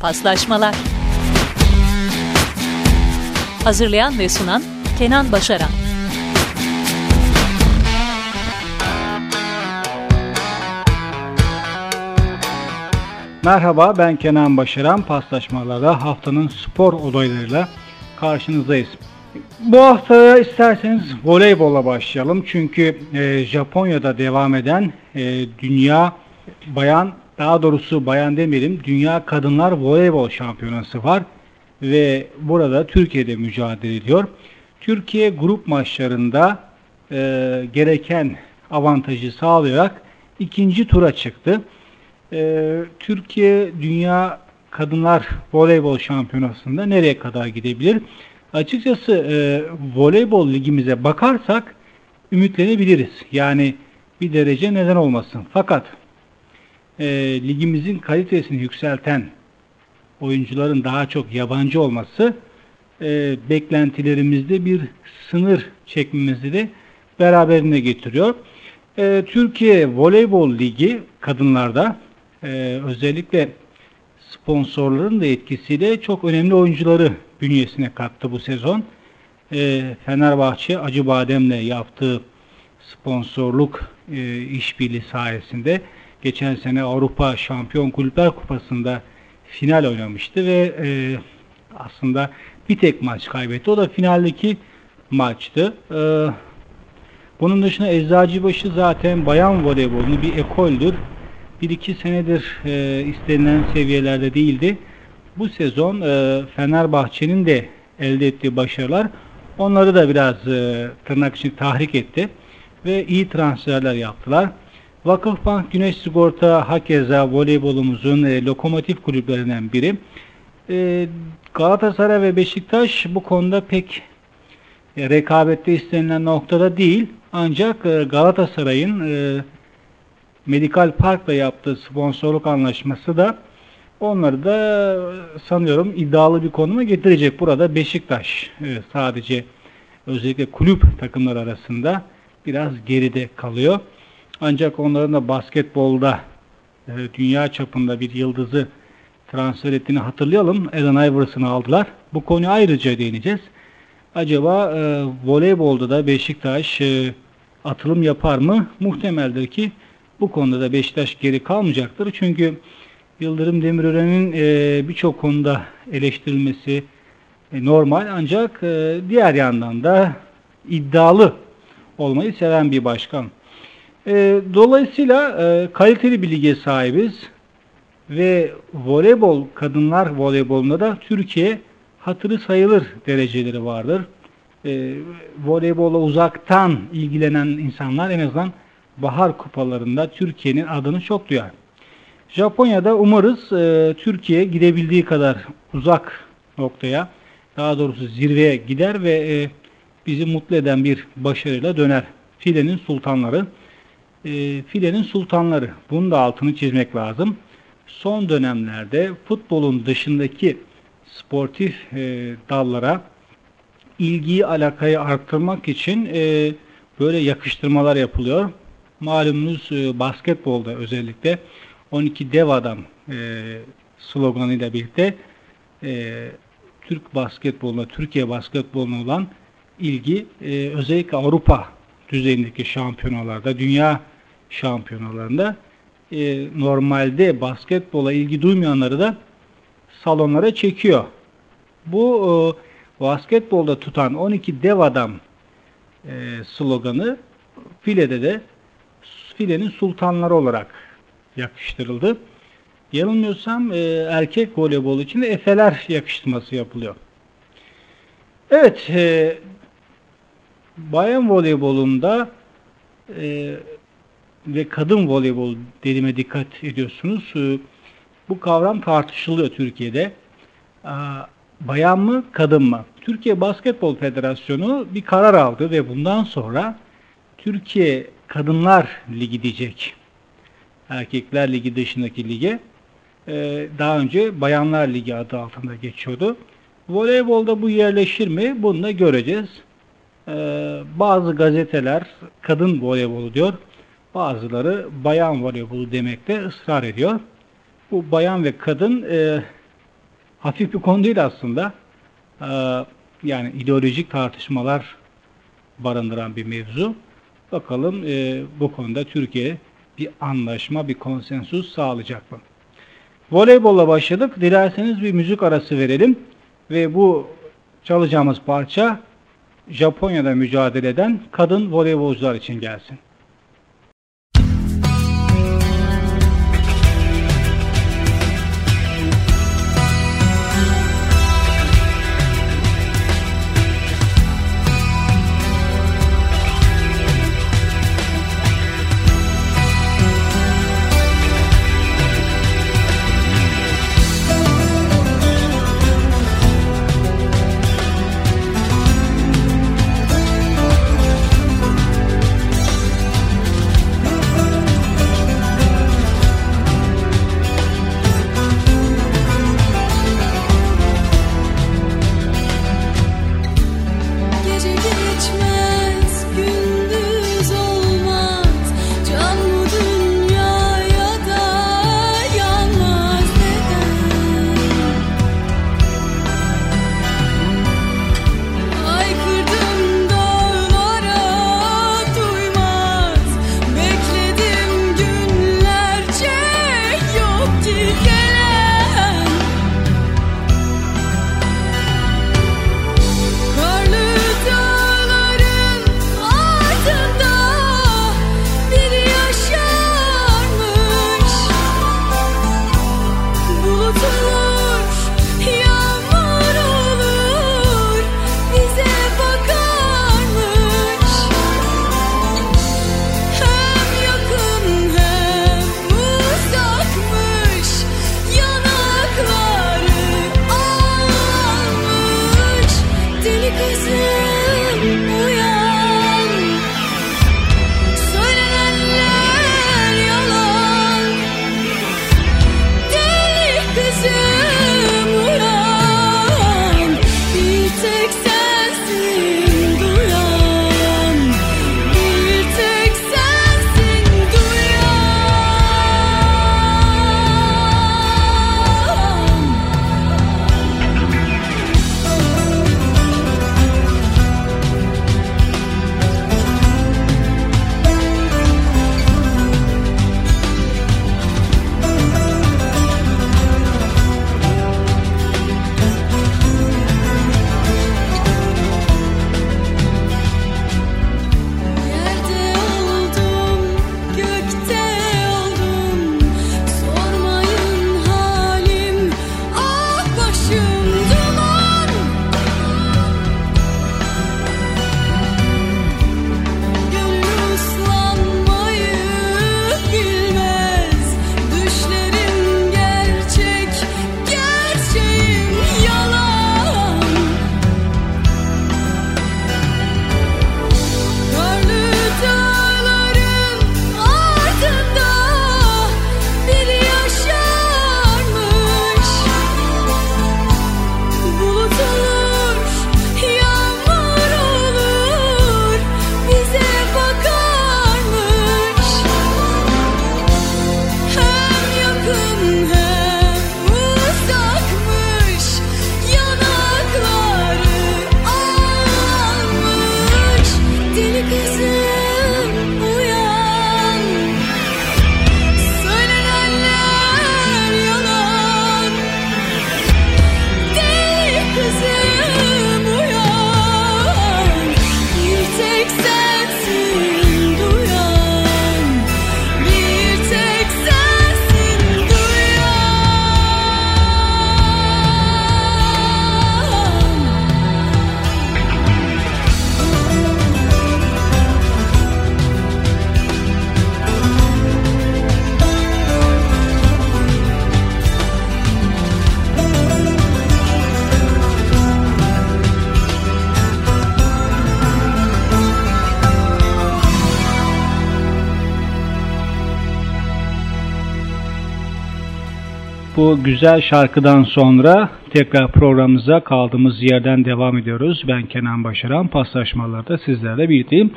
Paslaşmalar Hazırlayan ve sunan Kenan Başaran Merhaba ben Kenan Başaran. Paslaşmalarda haftanın spor olaylarıyla karşınızdayız. Bu hafta isterseniz voleybola başlayalım. Çünkü e, Japonya'da devam eden e, dünya bayan daha doğrusu bayan demeyelim dünya kadınlar voleybol şampiyonası var ve burada Türkiye'de mücadele ediyor. Türkiye grup maçlarında e, gereken avantajı sağlayarak ikinci tura çıktı. E, Türkiye Dünya Kadınlar Voleybol Şampiyonası'nda nereye kadar gidebilir? Açıkçası e, voleybol ligimize bakarsak ümitlenebiliriz. Yani bir derece neden olmasın. Fakat e, ligimizin kalitesini yükselten oyuncuların daha çok yabancı olması e, beklentilerimizde bir sınır çekmemizi de beraberine getiriyor. E, Türkiye Voleybol Ligi kadınlarda e, özellikle sponsorların da etkisiyle çok önemli oyuncuları bünyesine kattı bu sezon. E, Fenerbahçe Acıbadem'le yaptığı sponsorluk e, işbirliği sayesinde geçen sene Avrupa Şampiyon Kulüpler Kupası'nda final oynamıştı ve e, aslında bir tek maç kaybetti. O da finaldeki maçtı. E, bunun dışında Eczacıbaşı zaten bayan voleybolunu bir ekoldür. Bir iki senedir e, istenilen seviyelerde değildi. Bu sezon e, Fenerbahçe'nin de elde ettiği başarılar onları da biraz e, tırnak için tahrik etti ve iyi transferler yaptılar. Vakıfbank Güneş Sigorta hakeza voleybolumuzun e, lokomotif kulüplerinden biri. E, Galatasaray ve Beşiktaş bu konuda pek e, rekabette istenilen noktada değil. Ancak e, Galatasaray'ın e, Medikal Park'la yaptığı sponsorluk anlaşması da onları da sanıyorum iddialı bir konuma getirecek. Burada Beşiktaş e, sadece özellikle kulüp takımlar arasında biraz geride kalıyor. Ancak onların da basketbolda e, dünya çapında bir yıldızı transfer ettiğini hatırlayalım. Allen Iverson'ı aldılar. Bu konuya ayrıca değineceğiz. Acaba e, voleybolda da Beşiktaş e, atılım yapar mı? Muhtemeldir ki bu konuda da Beşiktaş geri kalmayacaktır. Çünkü Yıldırım Demirören'in e, birçok konuda eleştirilmesi e, normal ancak e, diğer yandan da iddialı olmayı seven bir başkan. E, dolayısıyla e, kaliteli bir lige sahibiz ve voleybol, kadınlar voleybolunda da Türkiye hatırı sayılır dereceleri vardır. E, voleybola uzaktan ilgilenen insanlar en azından bahar kupalarında Türkiye'nin adını çok duyar. Japonya'da umarız e, Türkiye gidebildiği kadar uzak noktaya, daha doğrusu zirveye gider ve e, bizi mutlu eden bir başarıyla döner. Filenin sultanları e, filenin sultanları. Bunun da altını çizmek lazım. Son dönemlerde futbolun dışındaki sportif e, dallara ilgiyi, alakayı arttırmak için e, böyle yakıştırmalar yapılıyor. Malumunuz e, basketbolda özellikle 12 dev adam e, sloganıyla birlikte e, Türk basketboluna, Türkiye basketboluna olan ilgi e, özellikle Avrupa düzeyindeki şampiyonalarda, dünya şampiyonalarında e, normalde basketbola ilgi duymayanları da salonlara çekiyor. Bu e, basketbolda tutan 12 dev adam e, sloganı filede de filenin sultanları olarak yakıştırıldı. Yanılmıyorsam e, erkek voleybol için de Efeler yakıştırması yapılıyor. Evet, e, bayan voleybolunda e, ve kadın voleybol dediğime dikkat ediyorsunuz. E, bu kavram tartışılıyor Türkiye'de. Bayan mı, kadın mı? Türkiye Basketbol Federasyonu bir karar aldı ve bundan sonra Türkiye Kadınlar Ligi diyecek. Erkekler Ligi dışındaki lige. E, daha önce Bayanlar Ligi adı altında geçiyordu. Voleybolda bu yerleşir mi? Bunu da göreceğiz. Ee, bazı gazeteler kadın voleybolu diyor. Bazıları bayan voleybolu demekte ısrar ediyor. Bu bayan ve kadın e, hafif bir konu değil aslında. Ee, yani ideolojik tartışmalar barındıran bir mevzu. Bakalım e, bu konuda Türkiye bir anlaşma, bir konsensus sağlayacak mı? Voleybolla başladık. Dilerseniz bir müzik arası verelim ve bu çalacağımız parça Japonya'da mücadele eden kadın voleybolcular için gelsin. Bu güzel şarkıdan sonra tekrar programımıza kaldığımız yerden devam ediyoruz. Ben Kenan Başaran. Paslaşmalarda sizlerle birlikteyim.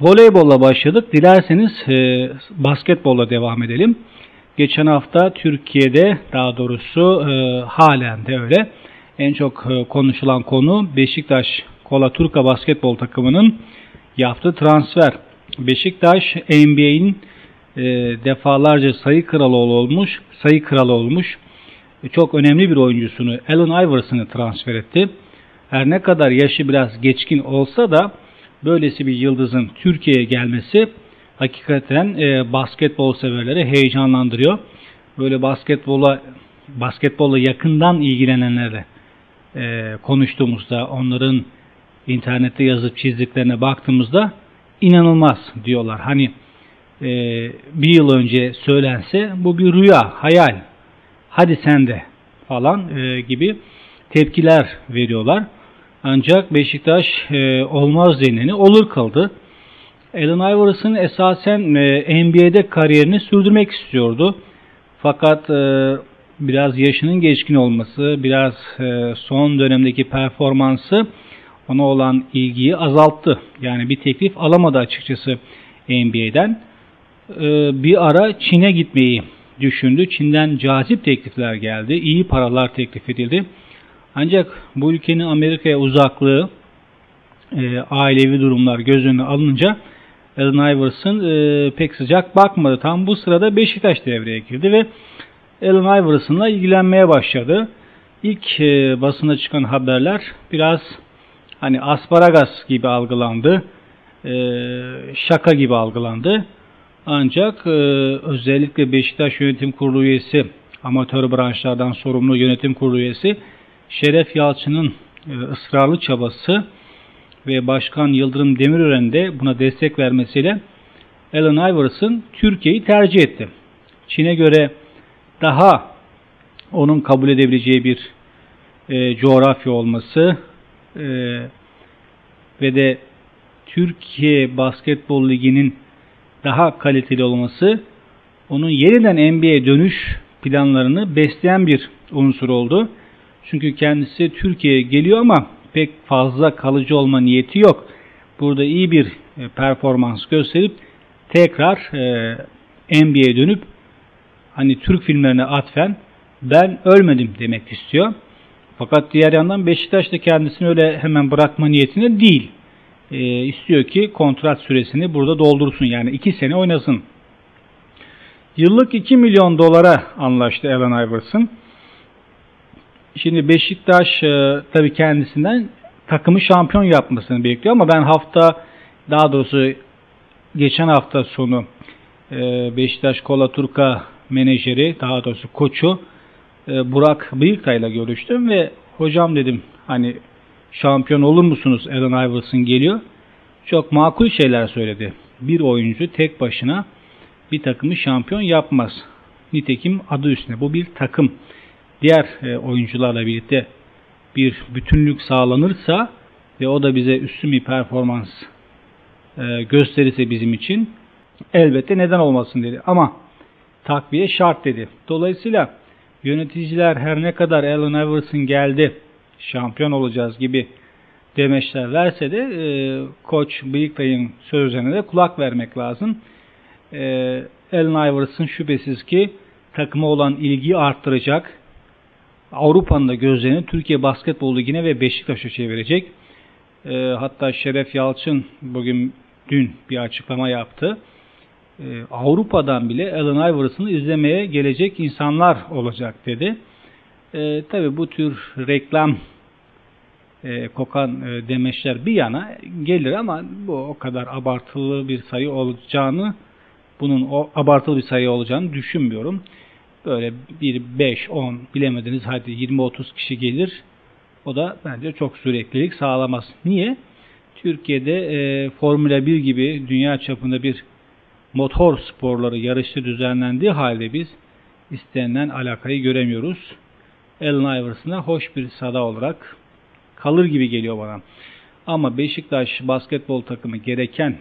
Voleybolla başladık. Dilerseniz e, basketbolla devam edelim. Geçen hafta Türkiye'de daha doğrusu e, halen de öyle en çok e, konuşulan konu Beşiktaş Kola Turka basketbol takımının yaptığı transfer. Beşiktaş NBA'in e, defalarca sayı kralı olmuş, sayı kralı olmuş çok önemli bir oyuncusunu Allen Iverson'ı transfer etti. Her ne kadar yaşı biraz geçkin olsa da böylesi bir yıldızın Türkiye'ye gelmesi hakikaten e, basketbol severleri heyecanlandırıyor. Böyle basketbola basketbolla yakından ilgilenenlerle e, konuştuğumuzda onların internette yazıp çizdiklerine baktığımızda inanılmaz diyorlar. Hani e, bir yıl önce söylense bu bir rüya, hayal. Hadi sen de falan e, gibi tepkiler veriyorlar. Ancak Beşiktaş e, olmaz deneni olur kıldı. Allen Iverson esasen e, NBA'de kariyerini sürdürmek istiyordu. Fakat e, biraz yaşının geçkin olması, biraz e, son dönemdeki performansı ona olan ilgiyi azalttı. Yani bir teklif alamadı açıkçası NBA'den. E, bir ara Çin'e gitmeyi düşündü. Çin'den cazip teklifler geldi. iyi paralar teklif edildi. Ancak bu ülkenin Amerika'ya uzaklığı, e, ailevi durumlar göz önüne alınca Allen Iverson e, pek sıcak bakmadı. Tam bu sırada Beşiktaş devreye girdi ve Allen Iverson'la ilgilenmeye başladı. İlk e, basına çıkan haberler biraz hani asparagas gibi algılandı. E, şaka gibi algılandı. Ancak e, özellikle Beşiktaş Yönetim Kurulu üyesi, amatör branşlardan sorumlu yönetim kurulu üyesi Şeref Yalçın'ın e, ısrarlı çabası ve Başkan Yıldırım Demirören de buna destek vermesiyle Allen Iverson Türkiye'yi tercih etti. Çin'e göre daha onun kabul edebileceği bir e, coğrafya olması e, ve de Türkiye Basketbol Ligi'nin daha kaliteli olması onun yeniden NBA'ye dönüş planlarını besleyen bir unsur oldu. Çünkü kendisi Türkiye'ye geliyor ama pek fazla kalıcı olma niyeti yok. Burada iyi bir e, performans gösterip tekrar e, NBA'ye dönüp hani Türk filmlerine atfen ben ölmedim demek istiyor. Fakat diğer yandan Beşiktaş da kendisini öyle hemen bırakma niyetinde değil. E, istiyor ki kontrat süresini burada doldursun. Yani 2 sene oynasın. Yıllık 2 milyon dolara anlaştı Allen Iverson. Şimdi Beşiktaş e, tabii kendisinden takımı şampiyon yapmasını bekliyor ama ben hafta daha doğrusu geçen hafta sonu e, Beşiktaş Kola Turka menajeri daha doğrusu koçu e, Burak Bıyıkay'la görüştüm ve hocam dedim hani şampiyon olur musunuz Allen Iverson geliyor. Çok makul şeyler söyledi. Bir oyuncu tek başına bir takımı şampiyon yapmaz. Nitekim adı üstüne bu bir takım. Diğer e, oyuncularla birlikte bir bütünlük sağlanırsa ve o da bize üstün bir performans e, gösterirse bizim için elbette neden olmasın dedi. Ama takviye şart dedi. Dolayısıyla yöneticiler her ne kadar Allen Iverson geldi şampiyon olacağız gibi demeçler verse de e, koç Bıyıklay'ın sözlerine de kulak vermek lazım. E, Allen Iverson şüphesiz ki takıma olan ilgiyi arttıracak. Avrupa'nın da gözlerini Türkiye Basketbol Ligi'ne ve Beşiktaş'a çevirecek. E, hatta Şeref Yalçın bugün dün bir açıklama yaptı. E, Avrupa'dan bile Allen Iverson'ı izlemeye gelecek insanlar olacak dedi. E, Tabi bu tür reklam e, kokan e, demeçler bir yana gelir ama bu o kadar abartılı bir sayı olacağını bunun o abartılı bir sayı olacağını düşünmüyorum. Böyle bir 5, 10 bilemediniz hadi 20-30 kişi gelir. O da bence çok süreklilik sağlamaz. Niye? Türkiye'de e, Formula 1 gibi dünya çapında bir motor sporları yarışı düzenlendiği halde biz istenilen alakayı göremiyoruz. Allen Iverson'a hoş bir sada olarak kalır gibi geliyor bana. Ama Beşiktaş basketbol takımı gereken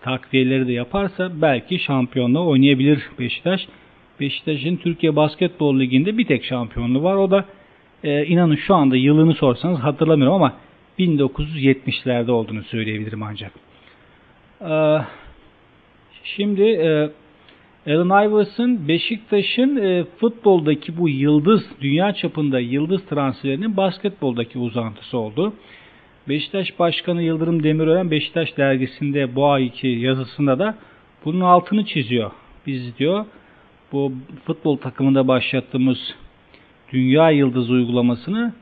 takviyeleri de yaparsa belki şampiyonluğu oynayabilir Beşiktaş. Beşiktaş'ın Türkiye Basketbol Ligi'nde bir tek şampiyonluğu var. O da e, inanın şu anda yılını sorsanız hatırlamıyorum ama 1970'lerde olduğunu söyleyebilirim ancak. E, şimdi e, Allen Iverson Beşiktaş'ın e, futboldaki bu yıldız, dünya çapında yıldız transferinin basketboldaki uzantısı oldu. Beşiktaş Başkanı Yıldırım Demirören Beşiktaş dergisinde bu ayki yazısında da bunun altını çiziyor. Biz diyor bu futbol takımında başlattığımız dünya yıldız uygulamasını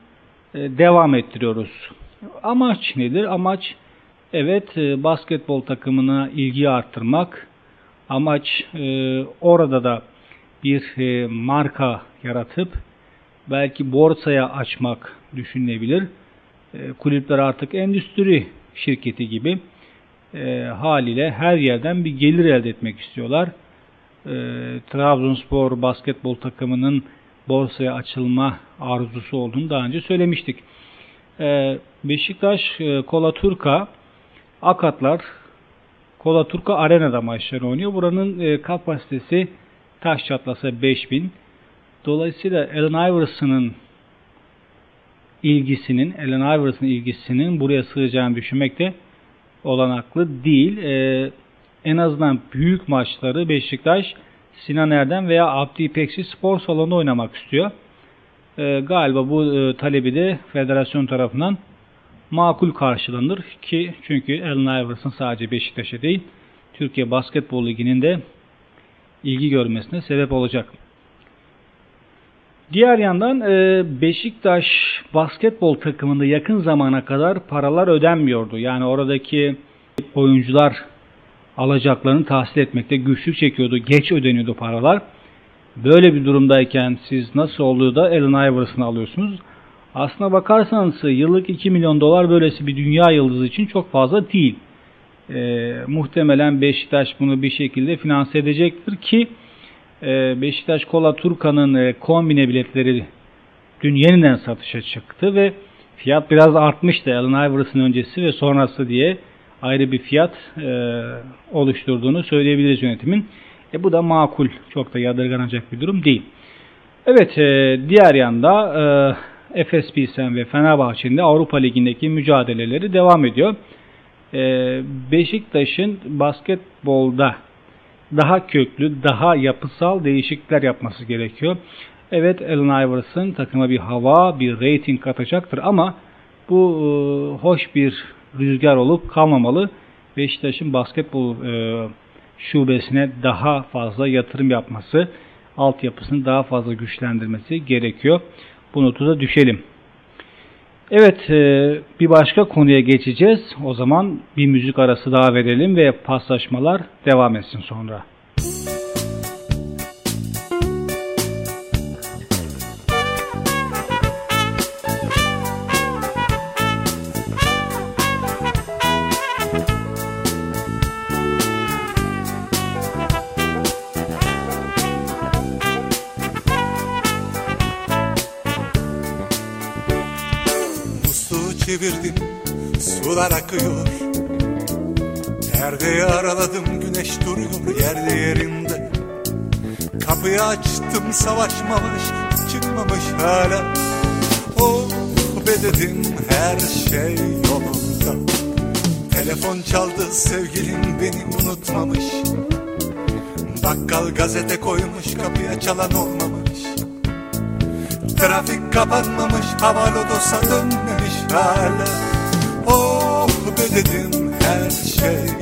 e, devam ettiriyoruz. Amaç nedir? Amaç evet e, basketbol takımına ilgi arttırmak. Amaç e, orada da bir marka yaratıp belki borsaya açmak düşünülebilir. Kulüpler artık endüstri şirketi gibi haliyle her yerden bir gelir elde etmek istiyorlar. Trabzonspor basketbol takımının borsaya açılma arzusu olduğunu daha önce söylemiştik. Ee, Beşiktaş e, Kola Turka Akatlar Kola Turka Arena'da maçları oynuyor. Buranın e, kapasitesi taş çatlasa 5000. Dolayısıyla Allen Iverson'ın ilgisinin, Allen Iverson'ın ilgisinin buraya sığacağını düşünmek de olanaklı değil. Ee, en azından büyük maçları Beşiktaş Sinan Erdem veya Abdi İpekçi spor salonunda oynamak istiyor. E, galiba bu e, talebi de federasyon tarafından makul karşılanır ki çünkü Allen Iverson sadece Beşiktaş'a değil Türkiye Basketbol Ligi'nin de ilgi görmesine sebep olacak. Diğer yandan e, Beşiktaş basketbol takımında yakın zamana kadar paralar ödenmiyordu. Yani oradaki oyuncular alacaklarını tahsil etmekte güçlük çekiyordu. Geç ödeniyordu paralar. Böyle bir durumdayken siz nasıl oluyor da Allen Iverson'ı alıyorsunuz? Aslına bakarsanız yıllık 2 milyon dolar böylesi bir dünya yıldızı için çok fazla değil. E, muhtemelen Beşiktaş bunu bir şekilde finanse edecektir ki e, Beşiktaş Kola Turkan'ın e, kombine biletleri dün yeniden satışa çıktı ve fiyat biraz artmıştı Allen Iverson öncesi ve sonrası diye ayrı bir fiyat e, oluşturduğunu söyleyebiliriz yönetimin. E, bu da makul. Çok da yadırganacak bir durum değil. Evet e, diğer yanda e, Efes Pilsen ve Fenerbahçe'nin Avrupa Ligi'ndeki mücadeleleri devam ediyor. E, Beşiktaş'ın basketbolda daha köklü, daha yapısal değişiklikler yapması gerekiyor. Evet Allen Iverson takıma bir hava, bir rating katacaktır ama bu e, hoş bir rüzgar olup kalmamalı. Beşiktaş'ın basketbol e, şubesine daha fazla yatırım yapması, altyapısını daha fazla güçlendirmesi gerekiyor. Bu notu düşelim. Evet e, bir başka konuya geçeceğiz. O zaman bir müzik arası daha verelim ve paslaşmalar devam etsin sonra. Müzik çevirdim sular akıyor. Perdeyi araladım güneş duruyor yerde yerinde. Kapıyı açtım savaşmamış çıkmamış hala. Oh be dedim her şey yolunda. Telefon çaldı sevgilim beni unutmamış. Bakkal gazete koymuş kapıya çalan olmamış. Trafik kapanmamış havalodosa dönmemiş Oh be dedim her şey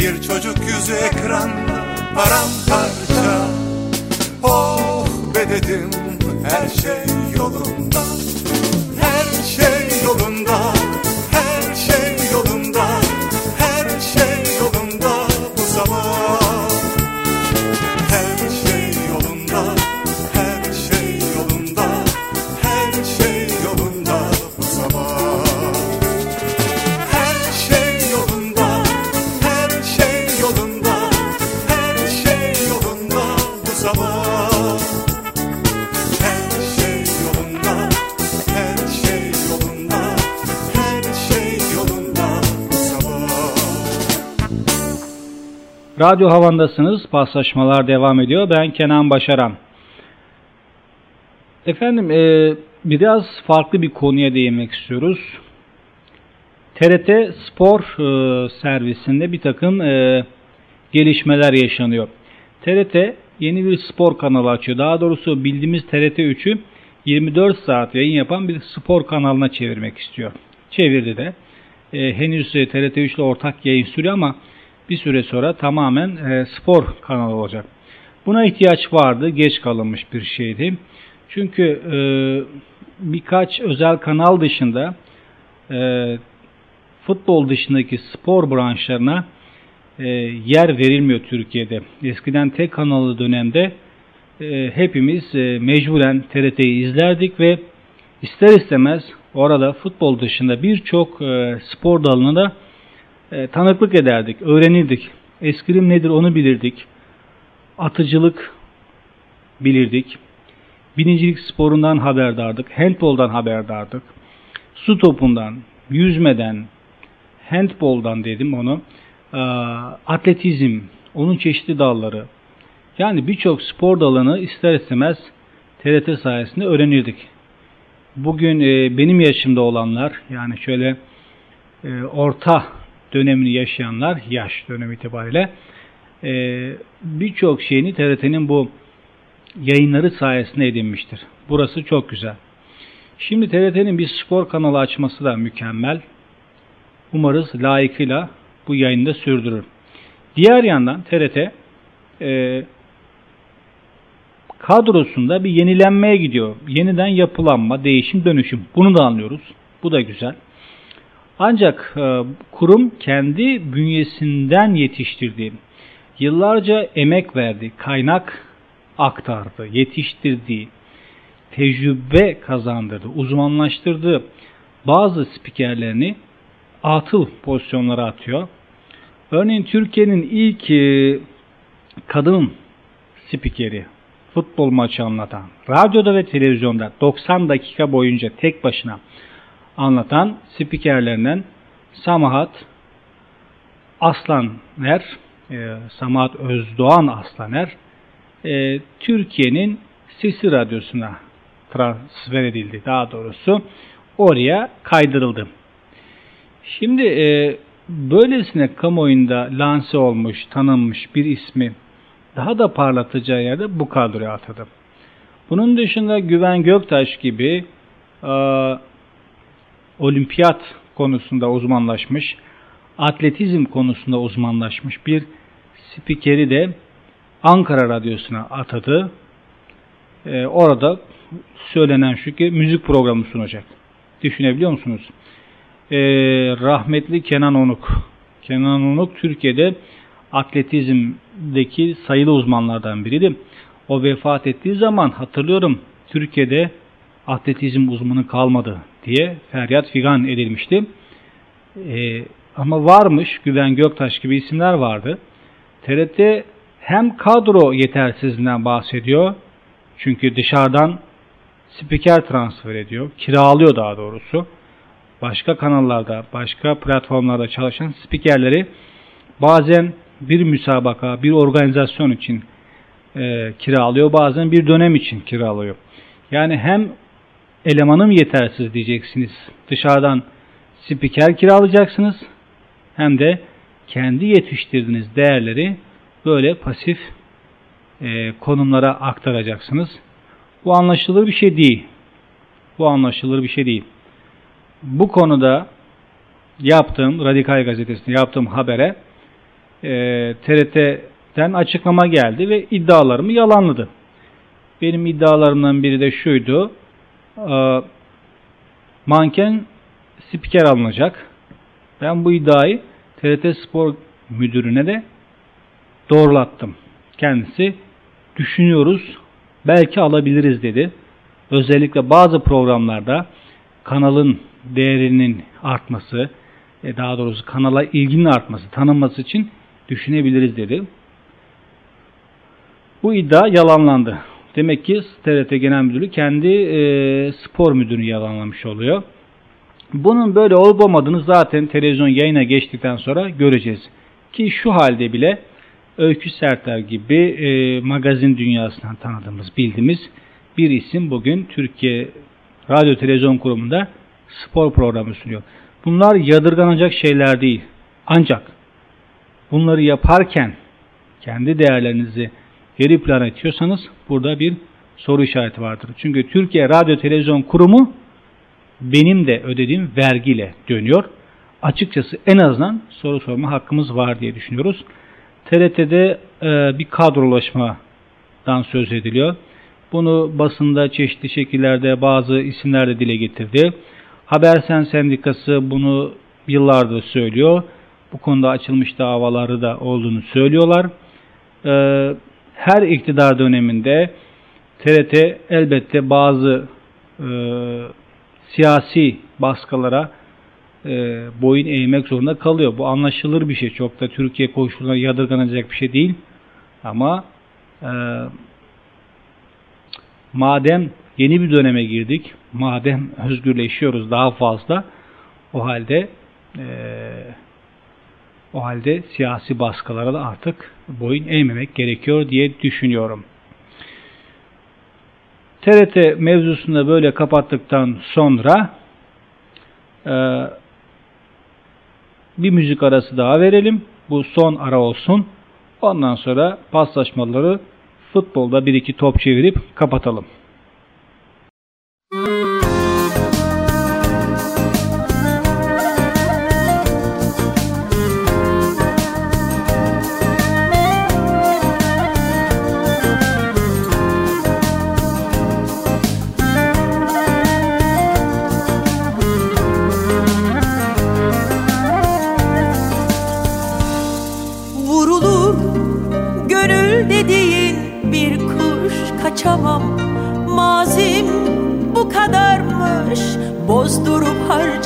Bir çocuk yüzü ekranda paramparça. Oh be dedim her şey yolunda Her şey yolunda Radyo Havan'dasınız. Paslaşmalar devam ediyor. Ben Kenan Başaran. Efendim e, biraz farklı bir konuya değinmek istiyoruz. TRT Spor e, servisinde bir takım e, gelişmeler yaşanıyor. TRT yeni bir spor kanalı açıyor. Daha doğrusu bildiğimiz TRT 3'ü 24 saat yayın yapan bir spor kanalına çevirmek istiyor. Çevirdi de. E, henüz TRT 3 ile ortak yayın sürüyor ama bir süre sonra tamamen e, spor kanalı olacak. Buna ihtiyaç vardı. Geç kalınmış bir şeydi. Çünkü e, birkaç özel kanal dışında e, futbol dışındaki spor branşlarına e, yer verilmiyor Türkiye'de. Eskiden tek kanalı dönemde e, hepimiz e, mecburen TRT'yi izlerdik ve ister istemez orada futbol dışında birçok e, spor dalına da e, tanıklık ederdik, öğrenirdik. Eskrim nedir onu bilirdik. Atıcılık bilirdik. Binicilik sporundan haberdardık. Handboldan haberdardık. Su topundan, yüzmeden, handboldan dedim onu. Ee, atletizm, onun çeşitli dalları. Yani birçok spor dalını ister istemez TRT sayesinde öğrenirdik. Bugün e, benim yaşımda olanlar yani şöyle e, orta dönemini yaşayanlar yaş dönemi itibariyle e, birçok şeyini TRT'nin bu yayınları sayesinde edinmiştir. Burası çok güzel. Şimdi TRT'nin bir spor kanalı açması da mükemmel. Umarız layıkıyla bu yayını da sürdürür. Diğer yandan TRT e, kadrosunda bir yenilenmeye gidiyor. Yeniden yapılanma, değişim, dönüşüm. Bunu da anlıyoruz. Bu da güzel. Ancak e, kurum kendi bünyesinden yetiştirdiği, yıllarca emek verdi, kaynak aktardı, yetiştirdiği, tecrübe kazandırdı, uzmanlaştırdığı bazı spikerlerini atıl pozisyonlara atıyor. Örneğin Türkiye'nin ilk e, kadın spikeri, futbol maçı anlatan, radyoda ve televizyonda 90 dakika boyunca tek başına anlatan spikerlerinden Samahat Aslaner, e, Samahat Özdoğan Aslaner, e, Türkiye'nin Sesi Radyosu'na transfer edildi. Daha doğrusu oraya kaydırıldı. Şimdi e, böylesine kamuoyunda lanse olmuş, tanınmış bir ismi daha da parlatacağı yerde bu kadroya atadı. Bunun dışında Güven Göktaş gibi e, olimpiyat konusunda uzmanlaşmış, atletizm konusunda uzmanlaşmış bir spikeri de Ankara Radyosu'na atadı. E, orada söylenen şu ki müzik programı sunacak. Düşünebiliyor musunuz? E, rahmetli Kenan Onuk. Kenan Onuk Türkiye'de atletizmdeki sayılı uzmanlardan biriydi. O vefat ettiği zaman hatırlıyorum Türkiye'de atletizm uzmanı kalmadı diye feryat figan edilmişti. E, ama varmış Güven Göktaş gibi isimler vardı. TRT hem kadro yetersizliğinden bahsediyor. Çünkü dışarıdan spiker transfer ediyor. Kiralıyor daha doğrusu. Başka kanallarda, başka platformlarda çalışan spikerleri bazen bir müsabaka, bir organizasyon için e, kiralıyor. Bazen bir dönem için kiralıyor. Yani hem elemanım yetersiz diyeceksiniz. Dışarıdan spiker kiralayacaksınız. Hem de kendi yetiştirdiğiniz değerleri böyle pasif e, konumlara aktaracaksınız. Bu anlaşılır bir şey değil. Bu anlaşılır bir şey değil. Bu konuda yaptığım Radikal Gazetesi'nde yaptığım habere e, TRT'den açıklama geldi ve iddialarımı yalanladı. Benim iddialarımdan biri de şuydu. E, manken spiker alınacak. Ben bu iddiayı TRT Spor Müdürüne de doğrulattım. Kendisi düşünüyoruz, belki alabiliriz dedi. Özellikle bazı programlarda kanalın değerinin artması, e, daha doğrusu kanala ilginin artması, tanınması için düşünebiliriz dedi. Bu iddia yalanlandı. Demek ki TRT Genel Müdürü kendi e, spor müdürünü yalanlamış oluyor. Bunun böyle olup olmadığını zaten televizyon yayına geçtikten sonra göreceğiz. Ki şu halde bile Öykü Serter gibi e, magazin dünyasından tanıdığımız, bildiğimiz bir isim bugün Türkiye Radyo Televizyon Kurumu'nda spor programı sunuyor. Bunlar yadırganacak şeyler değil. Ancak bunları yaparken kendi değerlerinizi geri plana itiyorsanız burada bir soru işareti vardır. Çünkü Türkiye Radyo Televizyon Kurumu benim de ödediğim vergiyle dönüyor. Açıkçası en azından soru sorma hakkımız var diye düşünüyoruz. TRT'de e, bir kadrolaşmadan söz ediliyor. Bunu basında çeşitli şekillerde bazı isimler de dile getirdi. Habersen Sendikası bunu yıllardır söylüyor. Bu konuda açılmış davaları da olduğunu söylüyorlar. E, her iktidar döneminde TRT elbette bazı e, siyasi baskılara e, boyun eğmek zorunda kalıyor. Bu anlaşılır bir şey. Çok da Türkiye koşullarına yadırganacak bir şey değil. Ama e, madem yeni bir döneme girdik, madem özgürleşiyoruz daha fazla, o halde e, o halde siyasi baskılara da artık boyun eğmemek gerekiyor diye düşünüyorum. TRT mevzusunu böyle kapattıktan sonra e, bir müzik arası daha verelim. Bu son ara olsun. Ondan sonra paslaşmaları futbolda bir iki top çevirip kapatalım.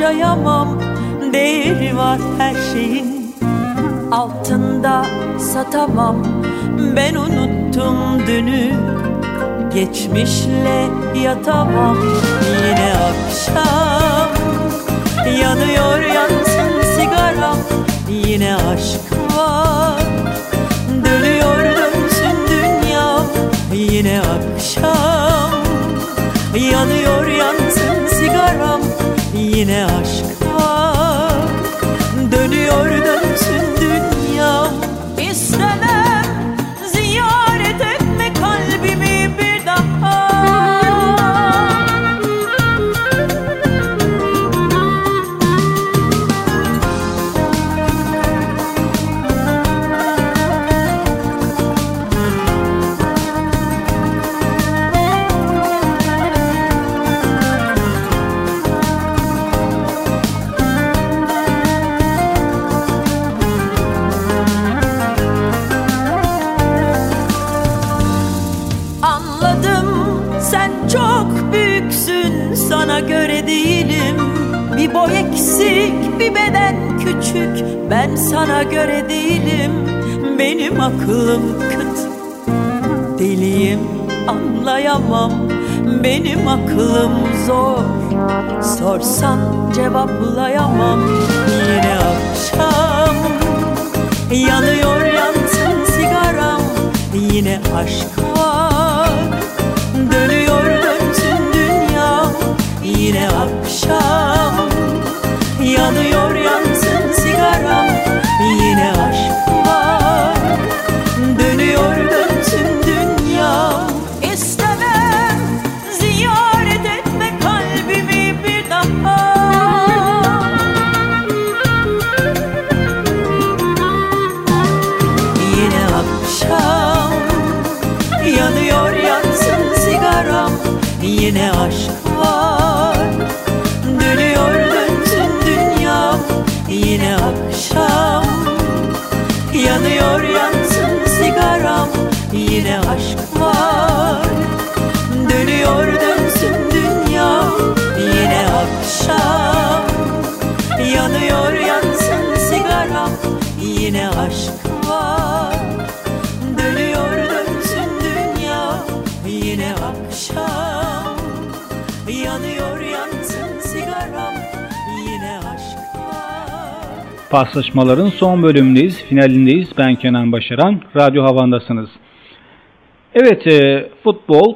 Harcayamam Değeri var her şeyin Altında satamam. Ben unuttum dünü Geçmişle yatamam. Yine akşam Yanıyor yansın sigaram. Yine aşk var yine akşam Yanıyor Yine aşk Ben sana göre değilim. Benim aklım kıt Deliyim anlayamam. Benim aklım zor Sorsan cevaplayamam. Yine akşam Yanıyor yansın sigaram. Yine aşk aşk var. Dönüyor dönsün dünya Yine akşam. Yanıyor yansın sigaram Yine aşk var. Dönüyor dönsün dünya Yine akşam. Yanıyor yansın var. Paslaşmaların son bölümündeyiz, finalindeyiz. Ben Kenan Başaran, Radyo Havan'dasınız. Evet, e, futbol,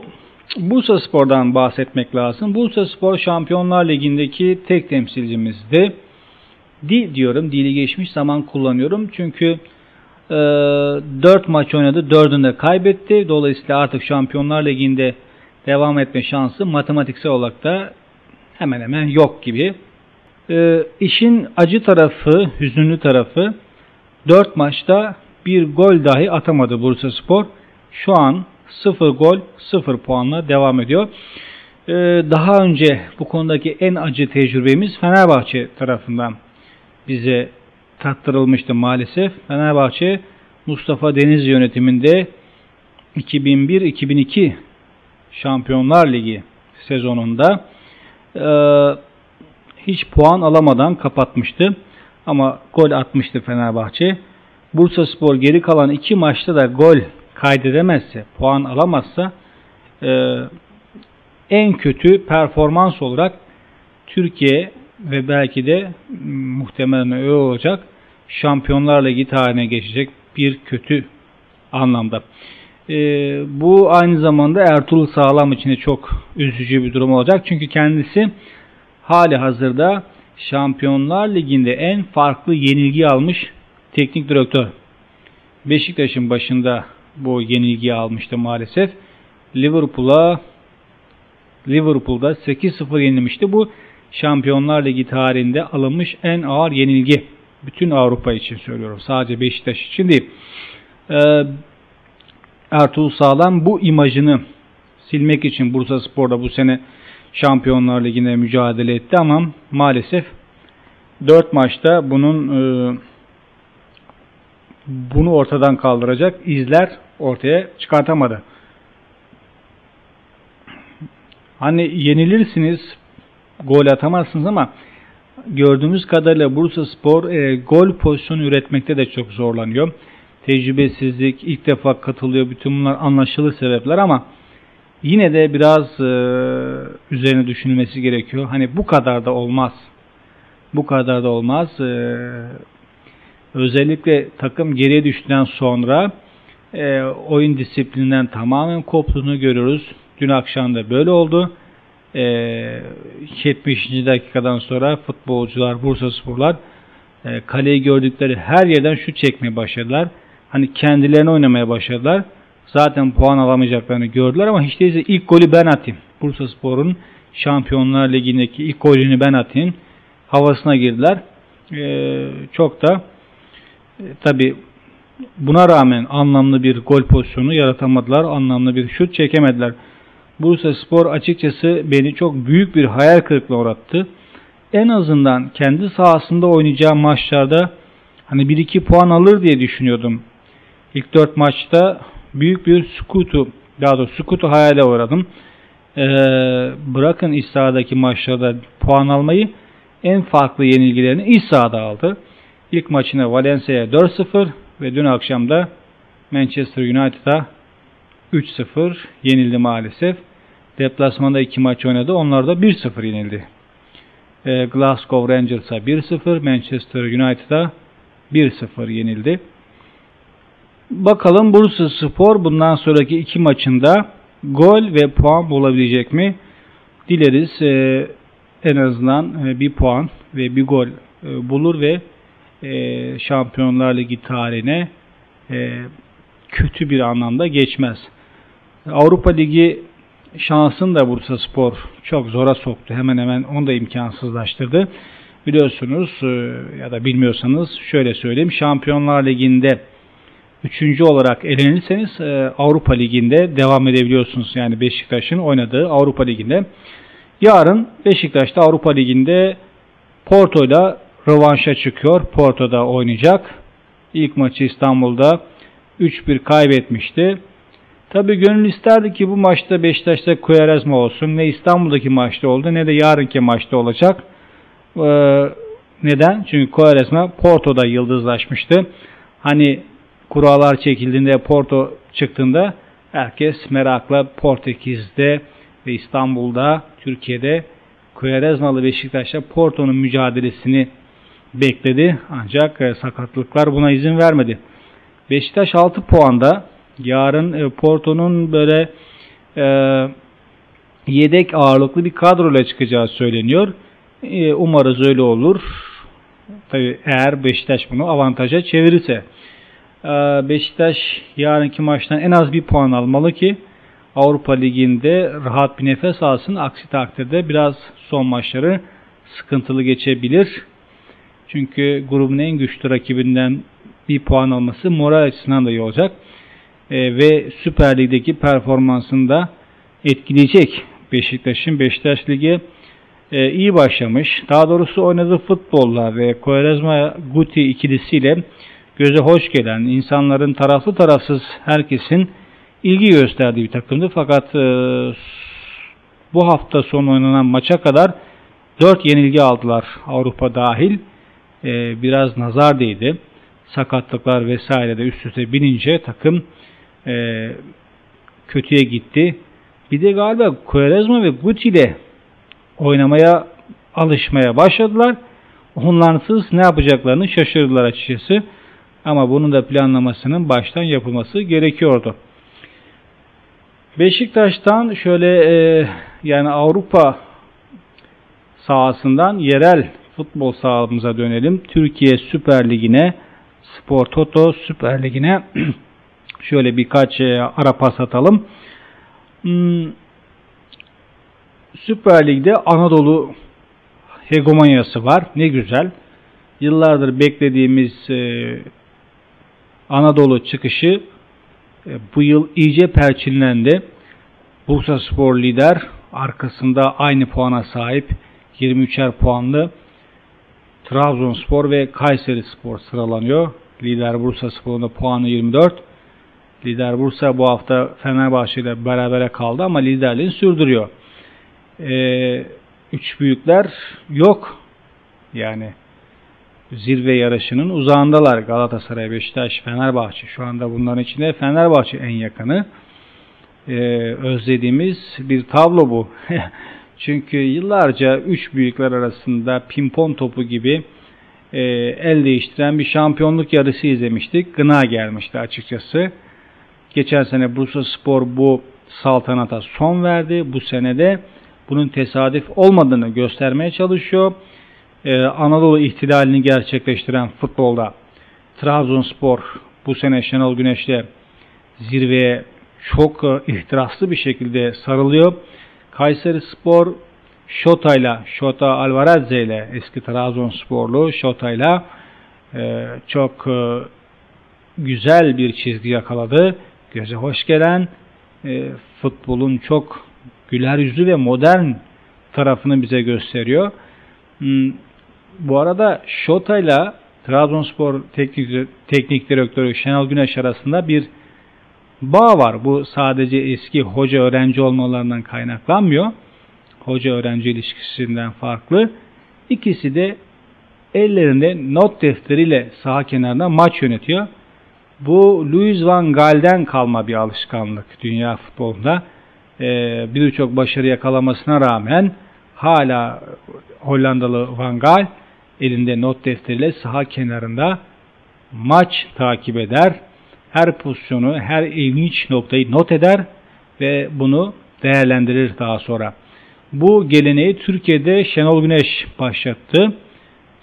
Bursa Spor'dan bahsetmek lazım. Bursa Spor Şampiyonlar Ligi'ndeki tek temsilcimizdi. Di diyorum, dili geçmiş zaman kullanıyorum. Çünkü e, 4 maç oynadı, 4'ünde kaybetti. Dolayısıyla artık Şampiyonlar Ligi'nde devam etme şansı matematiksel olarak da hemen hemen yok gibi. E, işin acı tarafı, hüzünlü tarafı 4 maçta bir gol dahi atamadı Bursa Spor. Şu an 0 gol 0 puanla devam ediyor. E, daha önce bu konudaki en acı tecrübemiz Fenerbahçe tarafından bize tattırılmıştı maalesef. Fenerbahçe Mustafa Deniz yönetiminde 2001-2002 Şampiyonlar Ligi sezonunda e, hiç puan alamadan kapatmıştı. Ama gol atmıştı Fenerbahçe. Bursa Spor geri kalan iki maçta da gol kaydedemezse, puan alamazsa e, en kötü performans olarak Türkiye ve belki de muhtemelen öyle olacak Şampiyonlar Ligi tarihine geçecek bir kötü anlamda. E, bu aynı zamanda Ertuğrul Sağlam için de çok üzücü bir durum olacak. Çünkü kendisi hali hazırda Şampiyonlar Ligi'nde en farklı yenilgi almış teknik direktör. Beşiktaş'ın başında bu yenilgiyi almıştı maalesef. Liverpool'a Liverpool'da 8-0 yenilmişti. Bu Şampiyonlar Ligi tarihinde alınmış en ağır yenilgi. Bütün Avrupa için söylüyorum. Sadece Beşiktaş için değil. Ee, Ertuğrul Sağlam bu imajını silmek için Bursa Spor'da bu sene Şampiyonlar Ligi'nde mücadele etti ama maalesef 4 maçta bunun e, bunu ortadan kaldıracak izler ortaya çıkartamadı. Hani yenilirsiniz, gol atamazsınız ama gördüğümüz kadarıyla Bursa Spor e, gol pozisyonu üretmekte de çok zorlanıyor. Tecrübesizlik, ilk defa katılıyor. Bütün bunlar anlaşılır sebepler ama yine de biraz e, üzerine düşünülmesi gerekiyor. Hani bu kadar da olmaz. Bu kadar da olmaz. E, özellikle takım geriye düştükten sonra e, oyun disiplininden tamamen koptuğunu görüyoruz. Dün akşam da böyle oldu. E, 70. dakikadan sonra futbolcular, Bursa Sporlar e, kaleyi gördükleri her yerden şut çekmeye başladılar. Hani kendilerini oynamaya başladılar. Zaten puan alamayacaklarını gördüler ama hiç değilse ilk golü ben atayım. Bursa Spor'un Şampiyonlar Ligi'ndeki ilk golünü ben atayım. Havasına girdiler. Ee, çok da e, tabi buna rağmen anlamlı bir gol pozisyonu yaratamadılar. Anlamlı bir şut çekemediler. Bursa Spor açıkçası beni çok büyük bir hayal kırıklığına uğrattı. En azından kendi sahasında oynayacağı maçlarda hani 1-2 puan alır diye düşünüyordum. İlk 4 maçta büyük bir skutu, daha doğrusu skutu hayale uğradım. Ee, bırakın iç sahadaki maçlarda puan almayı en farklı yenilgilerini iç sahada aldı. İlk maçını Valencia'ya 4-0 ve dün akşam da Manchester United'a 3-0 yenildi maalesef. Deplasmanda iki maç oynadı. Onlar da 1-0 yenildi. E, Glasgow Rangers'a 1-0, Manchester United'a 1-0 yenildi. Bakalım Bursa Spor bundan sonraki iki maçında gol ve puan bulabilecek mi? Dileriz. E, en azından e, bir puan ve bir gol e, bulur ve e, Şampiyonlar Ligi tarihine kötü bir anlamda geçmez. Avrupa Ligi şansını da Bursa Spor çok zora soktu. Hemen hemen onu da imkansızlaştırdı. Biliyorsunuz ya da bilmiyorsanız şöyle söyleyeyim. Şampiyonlar Ligi'nde üçüncü olarak elenirseniz Avrupa Ligi'nde devam edebiliyorsunuz. Yani Beşiktaş'ın oynadığı Avrupa Ligi'nde. Yarın Beşiktaş'ta Avrupa Ligi'nde Porto'yla rövanşa çıkıyor. Porto'da oynayacak. İlk maçı İstanbul'da 3-1 kaybetmişti. Tabi gönül isterdi ki bu maçta Beşiktaş'ta Kuyarazma olsun. Ne İstanbul'daki maçta oldu ne de yarınki maçta olacak. Ee, neden? Çünkü Kuyarazma Porto'da yıldızlaşmıştı. Hani kurallar çekildiğinde Porto çıktığında herkes merakla Portekiz'de ve İstanbul'da, Türkiye'de Kuyareznalı Beşiktaş'ta Porto'nun mücadelesini bekledi. Ancak e, sakatlıklar buna izin vermedi. Beşiktaş 6 puanda. Yarın e, Porto'nun böyle e, yedek ağırlıklı bir kadroyla çıkacağı söyleniyor. E, umarız öyle olur. Tabi eğer Beşiktaş bunu avantaja çevirirse. E, Beşiktaş yarınki maçtan en az bir puan almalı ki Avrupa Ligi'nde rahat bir nefes alsın. Aksi takdirde biraz son maçları sıkıntılı geçebilir. Çünkü grubun en güçlü rakibinden bir puan alması moral açısından da iyi olacak. E, ve Süper Lig'deki performansını da etkileyecek. Beşiktaş'ın Beşiktaş Ligi e, iyi başlamış. Daha doğrusu oynadığı futbolla ve Koerezma Guti ikilisiyle göze hoş gelen, insanların taraflı tarafsız herkesin ilgi gösterdiği bir takımdı. Fakat e, bu hafta sonu oynanan maça kadar 4 yenilgi aldılar Avrupa dahil. E, biraz nazar değdi. Sakatlıklar vesaire de üst üste binince takım e, kötüye gitti. Bir de galiba Quaresma ve Guti ile oynamaya alışmaya başladılar. Onlarsız ne yapacaklarını şaşırdılar açıkçası. Ama bunun da planlamasının baştan yapılması gerekiyordu. Beşiktaş'tan şöyle e, yani Avrupa sahasından yerel futbol sahamıza dönelim. Türkiye Süper Ligi'ne, Spor Toto Süper Ligi'ne şöyle birkaç e, ara pas atalım. Hmm, Süper Lig'de Anadolu hegemonyası var. Ne güzel. Yıllardır beklediğimiz e, Anadolu çıkışı e, bu yıl iyice perçinlendi. Bursa Spor lider. Arkasında aynı puana sahip 23'er puanlı Trabzonspor ve Kayseri Spor sıralanıyor. Lider Bursa Spor'un da puanı 24. Lider Bursa bu hafta Fenerbahçe ile berabere kaldı ama liderliğini sürdürüyor. Ee, üç büyükler yok. Yani zirve yarışının uzağındalar. Galatasaray, Beşiktaş, Fenerbahçe. Şu anda bunların içinde Fenerbahçe en yakını. Ee, özlediğimiz bir tablo bu. Çünkü yıllarca üç büyükler arasında pimpon topu gibi e, el değiştiren bir şampiyonluk yarışı izlemiştik. Gına gelmişti açıkçası. Geçen sene Bursa Spor bu saltanata son verdi. Bu senede bunun tesadüf olmadığını göstermeye çalışıyor e, Anadolu ihtilalini gerçekleştiren futbolda Trabzonspor bu sene Şenol Güneş'te zirveye çok e, ihtiraslı bir şekilde sarılıyor. Kayseri Spor Şota'yla, Şota Alvarezze ile eski Trabzonsporlu Şota'yla e, çok e, güzel bir çizgi yakaladı. Göze hoş gelen e, futbolun çok güler yüzlü ve modern tarafını bize gösteriyor. Hmm, bu arada Şota ile Trabzonspor teknik, teknik direktörü Şenol Güneş arasında bir bağ var. Bu sadece eski hoca öğrenci olmalarından kaynaklanmıyor. Hoca öğrenci ilişkisinden farklı. İkisi de ellerinde not defteriyle saha kenarında maç yönetiyor. Bu Louis van Gaal'den kalma bir alışkanlık dünya futbolunda. Ee, Birçok başarı yakalamasına rağmen hala Hollandalı Van Gaal elinde not defteriyle saha kenarında maç takip eder. Her pozisyonu, her ilginç noktayı not eder ve bunu değerlendirir daha sonra. Bu geleneği Türkiye'de Şenol Güneş başlattı.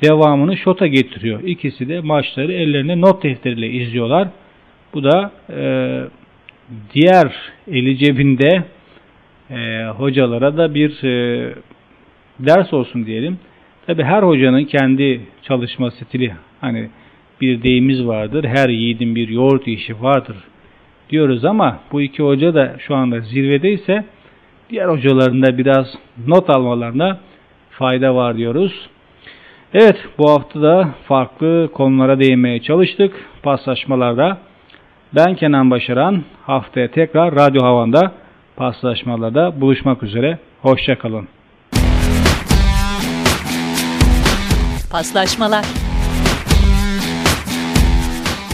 Devamını Şota getiriyor. İkisi de maçları ellerine not defteriyle izliyorlar. Bu da e, diğer eli cebinde e, hocalara da bir e, ders olsun diyelim. Tabi her hocanın kendi çalışma stili hani bir deyimiz vardır. Her yiğidin bir yoğurt işi vardır diyoruz ama bu iki hoca da şu anda zirvedeyse diğer hocaların da biraz not almalarına fayda var diyoruz. Evet bu hafta da farklı konulara değinmeye çalıştık paslaşmalarda. Ben Kenan Başaran haftaya tekrar Radyo Havan'da paslaşmalarda buluşmak üzere. Hoşçakalın. Paslaşmalar